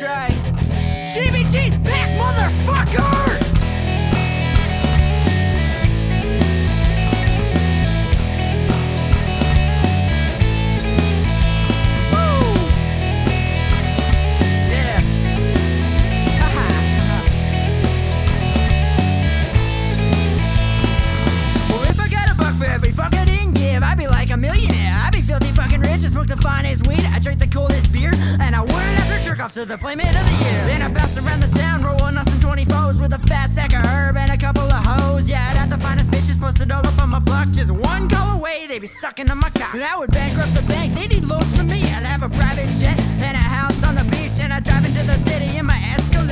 try. GBG's back, motherfucker! Off to the playmate of the year. Then I bounce around the town, rolling on some 24s with a fat sack of herb and a couple of hoes. Yeah, I'd have the finest bitches posted all up on my block. Just one call away, they'd be sucking on my cock. I would bankrupt the bank, they need loans from me. I'd have a private jet and a house on the beach, and I'd drive into the city in my Escalade.